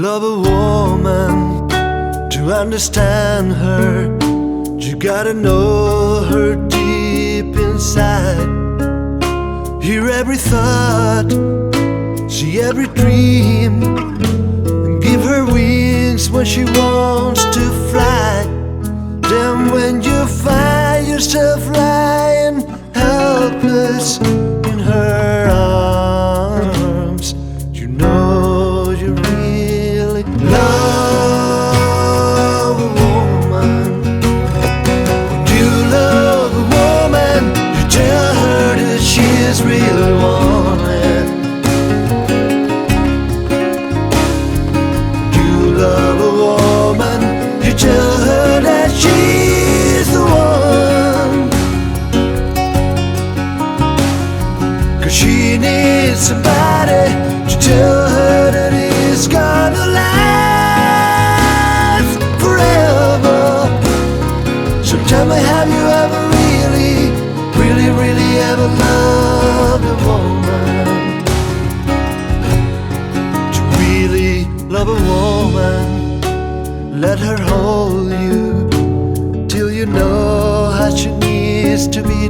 Love a woman to understand her. You gotta know her deep inside. Hear every thought, see every dream, and give her wings when she wants to fly. Then, when you find yourself lying helpless in her she needs somebody to tell her that it's gonna last forever. So tell me, have you ever really, really, really ever loved a woman? To really love a woman, let her hold you till you know how she needs to be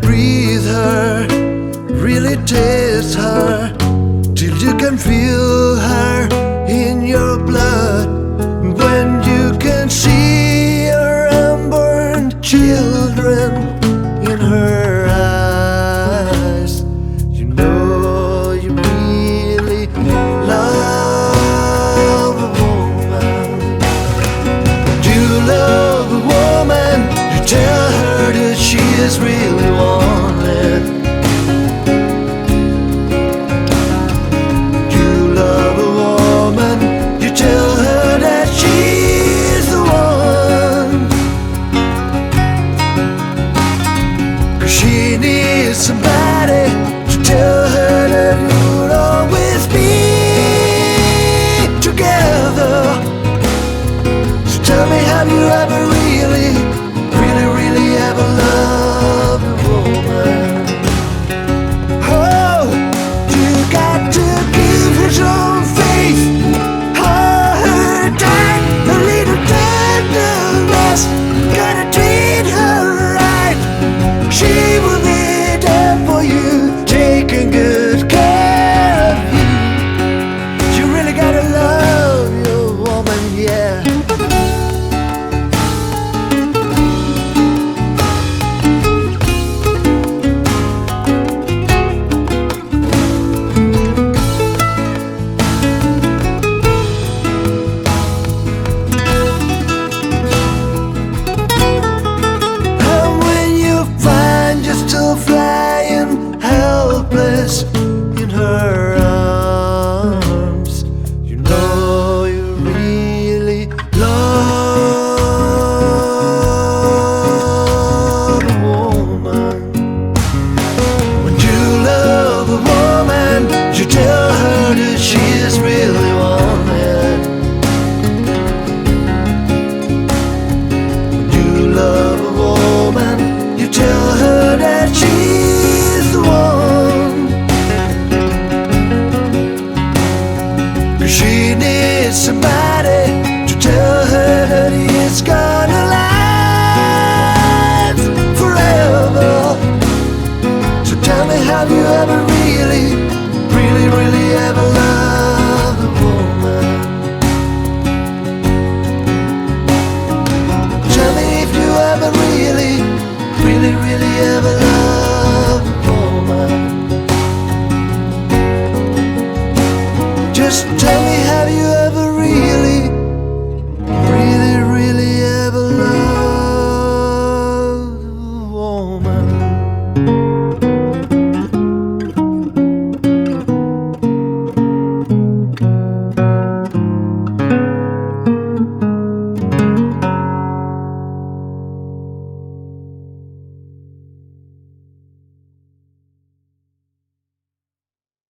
breathe her, really taste her, till you can feel her in your blood. When you can see her unborn children in her eyes, you know you really love a woman. You love a woman, you tell her that she is really You love a woman, you tell her that she's the one. She needs somebody to tell her that helpless really,